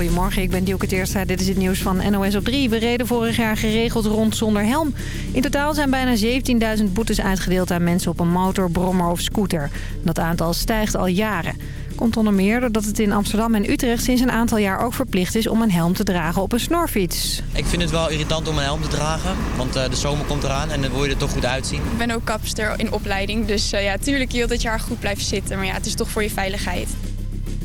Goedemorgen, ik ben Dielke Teerstra. Dit is het nieuws van NOS op 3. We reden vorig jaar geregeld rond zonder helm. In totaal zijn bijna 17.000 boetes uitgedeeld aan mensen op een motor, brommer of scooter. Dat aantal stijgt al jaren. Komt onder meer doordat het in Amsterdam en Utrecht sinds een aantal jaar ook verplicht is om een helm te dragen op een snorfiets. Ik vind het wel irritant om een helm te dragen, want eh, de zomer komt eraan en dan wil je er toch goed uitzien. Ik ben ook kapster in opleiding, dus uh, ja, tuurlijk je wilt dat je haar goed blijft zitten. Maar ja, het is toch voor je veiligheid.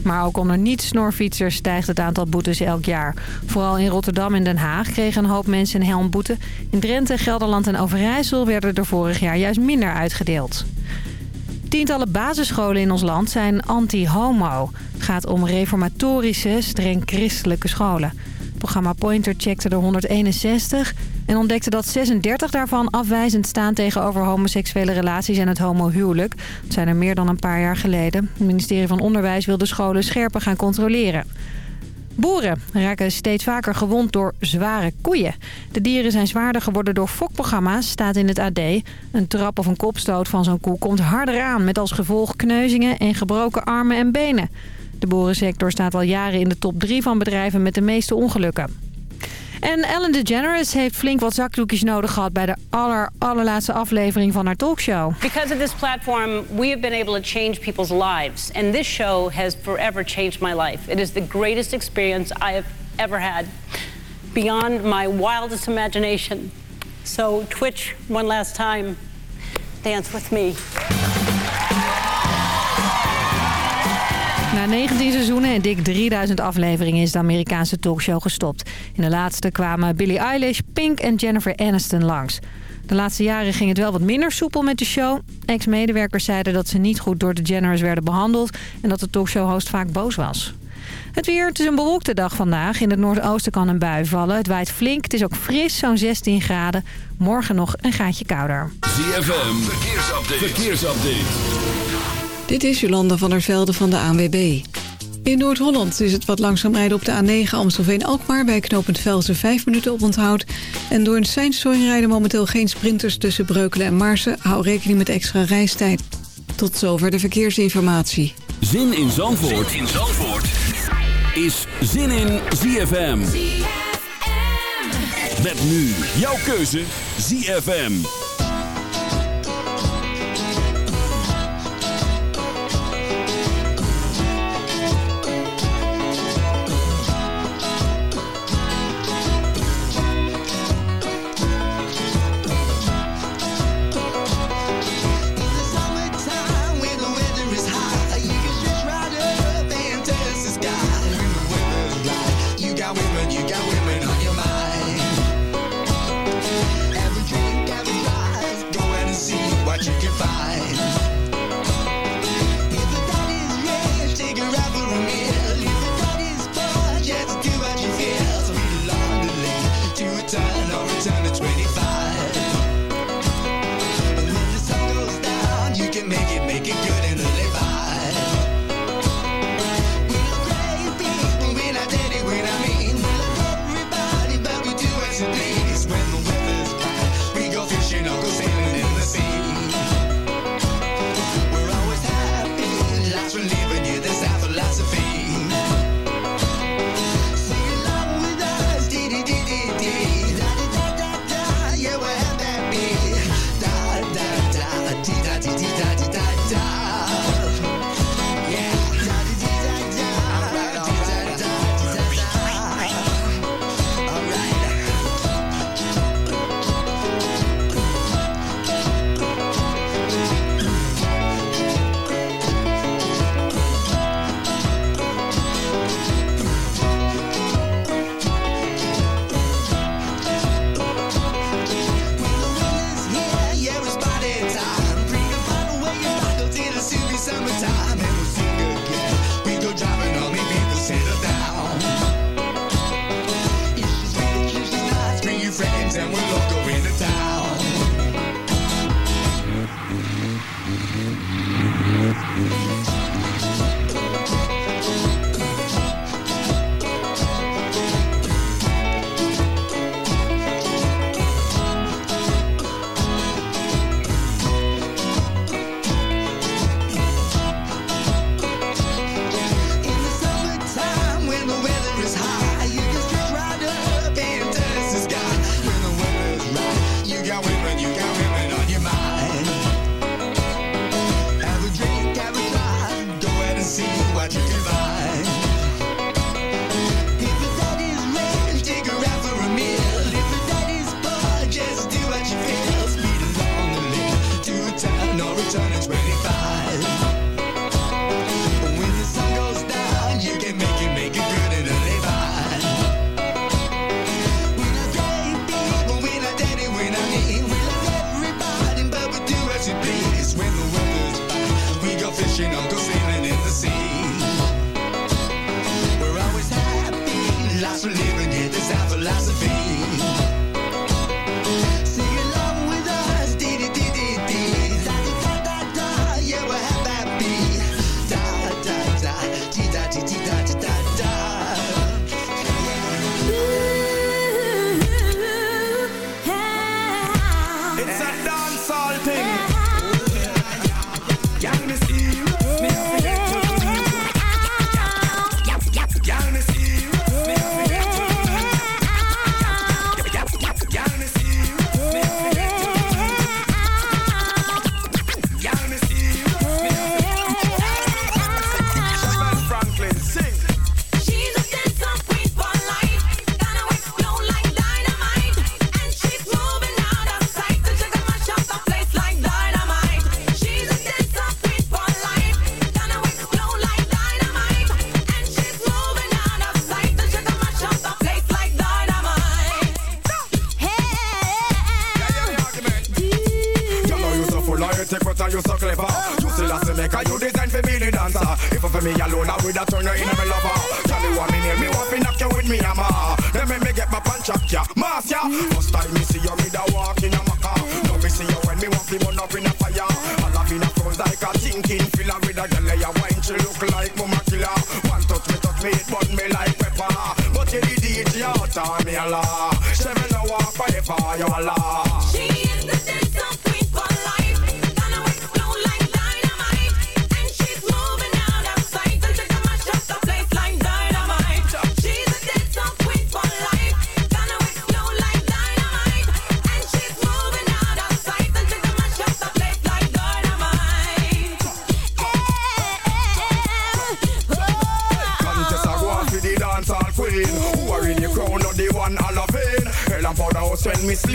Maar ook onder niet-snorfietsers stijgt het aantal boetes elk jaar. Vooral in Rotterdam en Den Haag kregen een hoop mensen een helmboete. In Drenthe, Gelderland en Overijssel werden er vorig jaar juist minder uitgedeeld. Tientallen basisscholen in ons land zijn anti-homo. Het gaat om reformatorische, streng christelijke scholen. Het programma Pointer checkte er 161 en ontdekte dat 36 daarvan afwijzend staan tegenover homoseksuele relaties en het homohuwelijk. Dat zijn er meer dan een paar jaar geleden. Het ministerie van Onderwijs wil de scholen scherper gaan controleren. Boeren raken steeds vaker gewond door zware koeien. De dieren zijn zwaarder geworden door fokprogramma's, staat in het AD. Een trap of een kopstoot van zo'n koe komt harder aan... met als gevolg kneuzingen en gebroken armen en benen. De boerensector staat al jaren in de top 3 van bedrijven met de meeste ongelukken. En Ellen DeGeneres heeft flink wat zakdoekjes nodig gehad... bij de aller, allerlaatste aflevering van haar talkshow. Because of this platform, we have been able to change people's lives. And this show has forever changed my life. It is the greatest experience I have ever had. Beyond my wildest imagination. So Twitch, one last time, dance with me. Na 19 seizoenen en dik 3000 afleveringen is de Amerikaanse talkshow gestopt. In de laatste kwamen Billie Eilish, Pink en Jennifer Aniston langs. De laatste jaren ging het wel wat minder soepel met de show. Ex-medewerkers zeiden dat ze niet goed door de Jenners werden behandeld... en dat de talkshow-host vaak boos was. Het weer, het is een bewolkte dag vandaag. In het noordoosten kan een bui vallen. Het waait flink, het is ook fris, zo'n 16 graden. Morgen nog een gaatje kouder. ZFM, verkeersupdate. verkeersupdate. Dit is Jolanda van der Velde van de ANWB. In Noord-Holland is het wat langzaam rijden op de A9 Amstelveen-Alkmaar... bij knooppunt Velsen 5 minuten op onthoud. En door een seinstoring rijden momenteel geen sprinters tussen Breukelen en Marsen. Hou rekening met extra reistijd. Tot zover de verkeersinformatie. Zin in Zandvoort, zin in Zandvoort. is Zin in ZFM. ZFM. Met nu jouw keuze ZFM.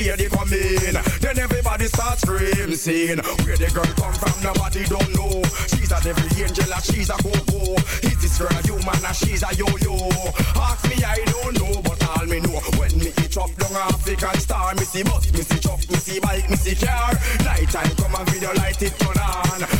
lady come in. Then everybody starts screaming, Where the girl come from, nobody don't know. She's a devil angel, and she's a go-go. Is this girl a human, and she's a yo-yo? Ask me, I don't know, but all me know. When me eat up long African star, Missy bus, Missy truck, Missy bike, Missy car. Night time come and video light it turn on.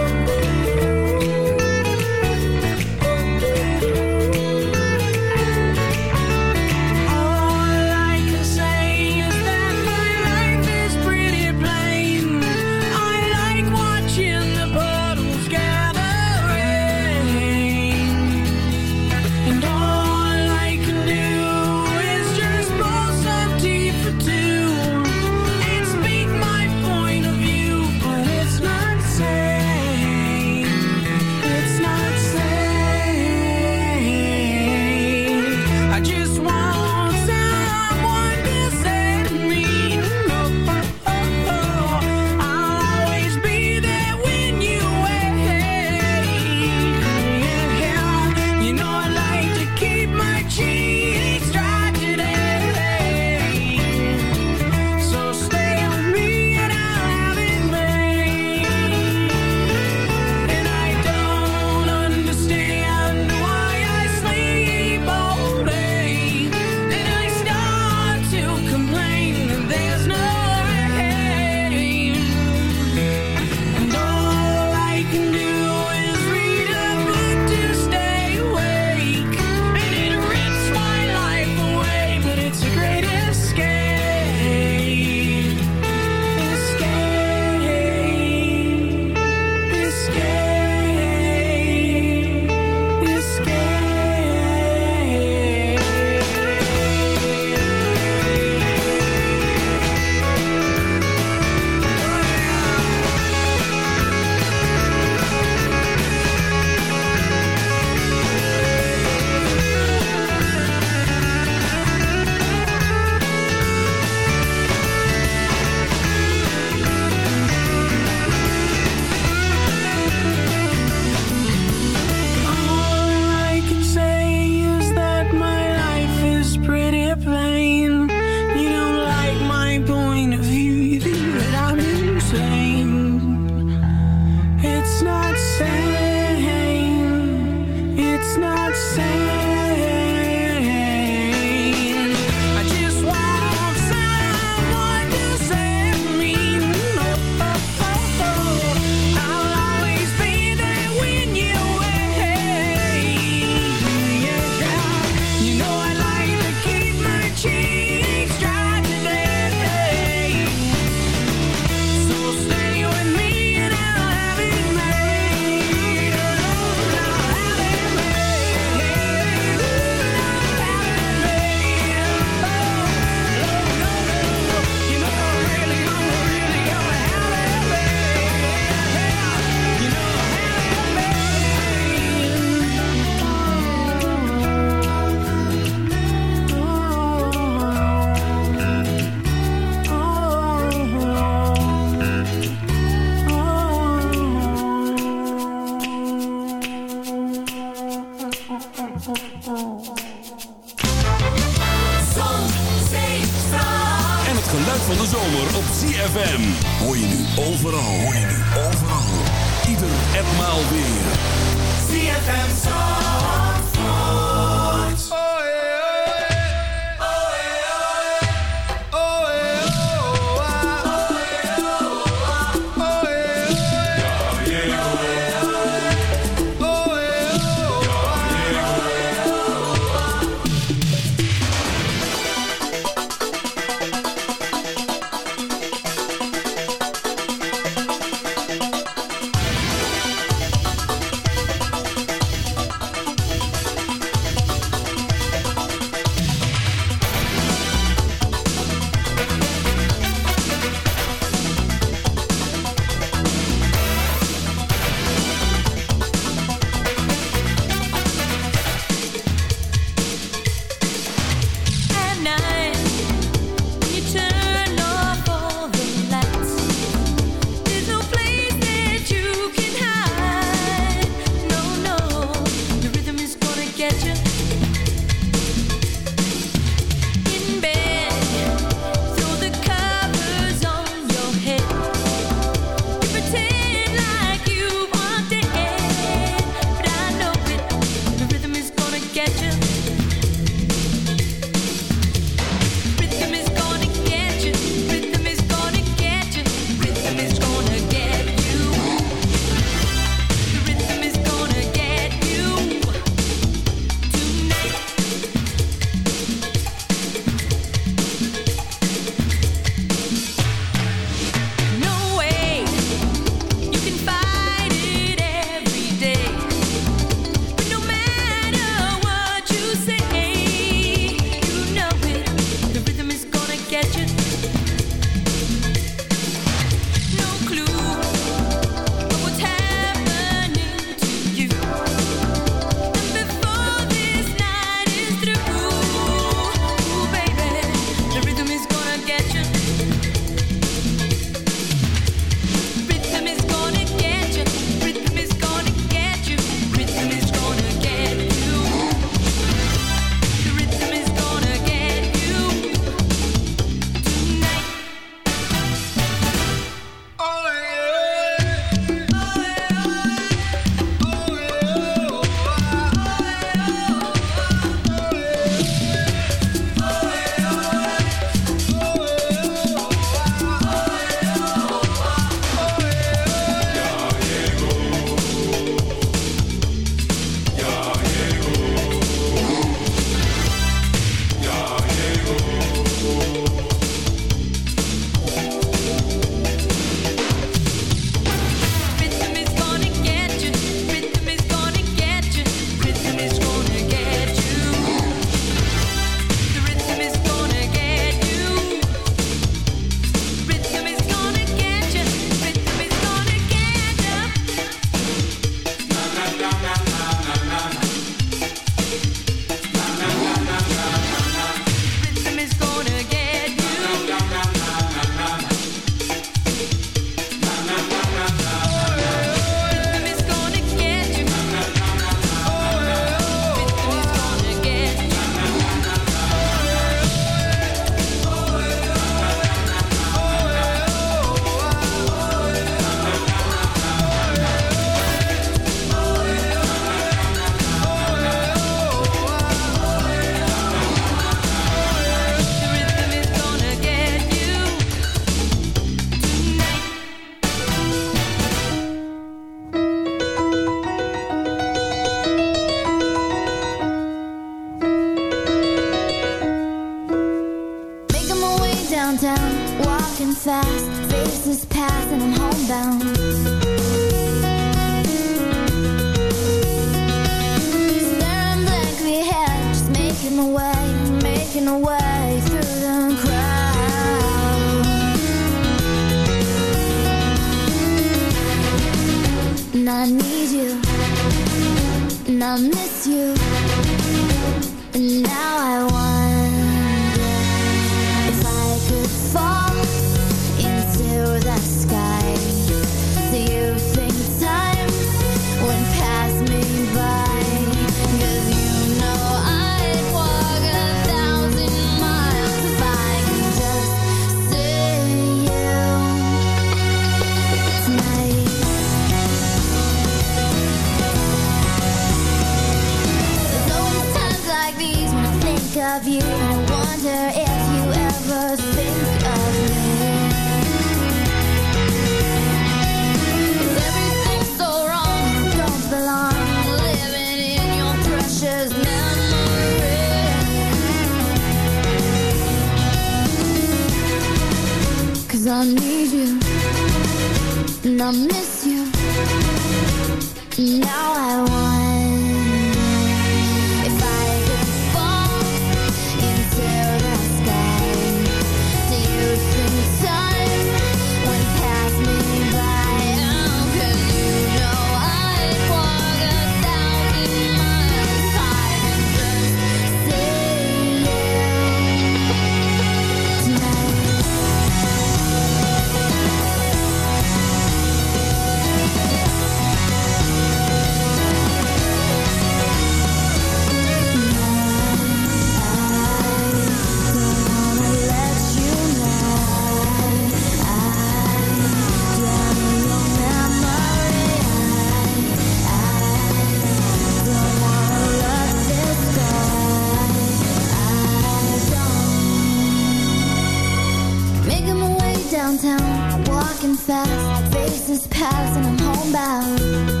拥抱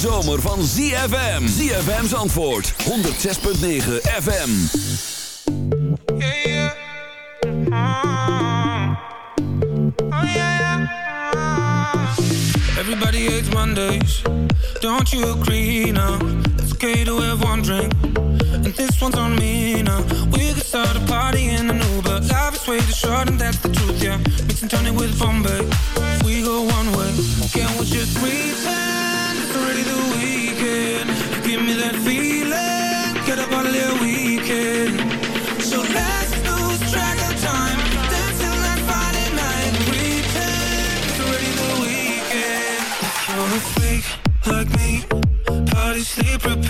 zomer van ZFM. ZFM's antwoord. 106.9 FM. Oh, yeah. Everybody hates Mondays. Don't you agree now? It's okay to have one drink. And this one's on me now. We could start a party in an Uber. Life is way too short and that's the truth, yeah. Mix and turn it with Bombay. We go one way. Can we just breathe? prepare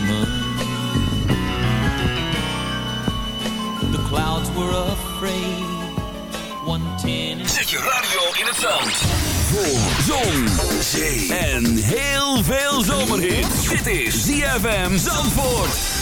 Clouds were afraid. One ten. Zet je radio in het zand. Voor zon, zee en heel veel zomerhit. Dit is ZFM Zandvoort.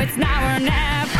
It's now or never.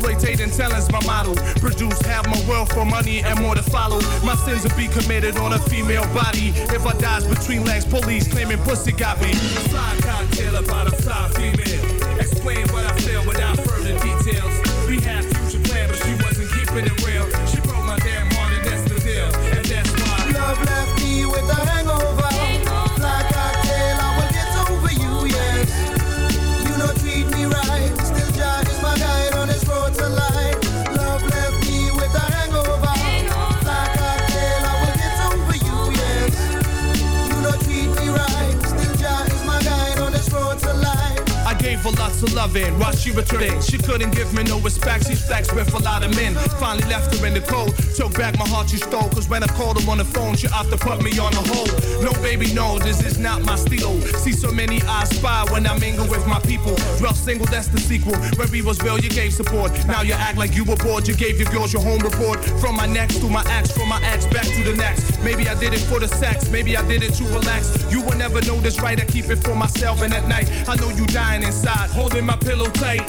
Exploitating talent's my model. Produce half my wealth for money and more to follow. My sins will be committed on a female body. If I dies between legs, police claiming pussy got me. Finally left her in the cold. Took back my heart she stole. Cause when I called her on the phone, she opted to put me on the hold. No, baby, no, this is not my stilo. See so many eyes spy when I mingle with my people. Rough single, that's the sequel. Where we was real, you gave support. Now you act like you were bored. You gave your girls your home report. From my next to my ex, from my ex back to the next. Maybe I did it for the sex. Maybe I did it to relax. You will never know this right. I keep it for myself. And at night, I know you dying inside, holding my pillow tight.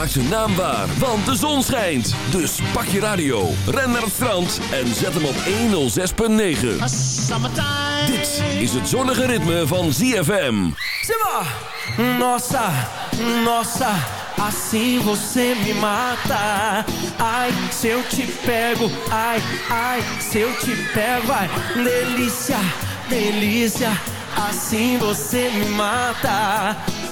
ZFM maakt zijn naam waar, want de zon schijnt. Dus pak je radio, ren naar het strand en zet hem op 106.9. Dit is het zonnige ritme van ZFM. Simba! Nossa, nossa, assim você me mata. Ai, se eu te pego, ai, ai, se eu te pego, vai. Delícia, delícia, assim você me mata.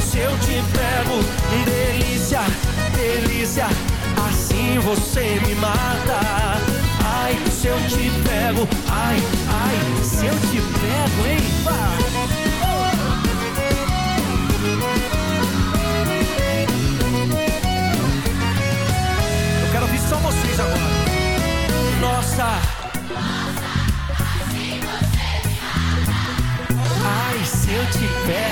se eu te pego, delícia, delícia, assim você me mata. Ai, se eu te pego, ai, ai, se eu te pego, hein? Vá. Eu quero ouvir só vocês agora. Nossa. Ai, se eu te pego.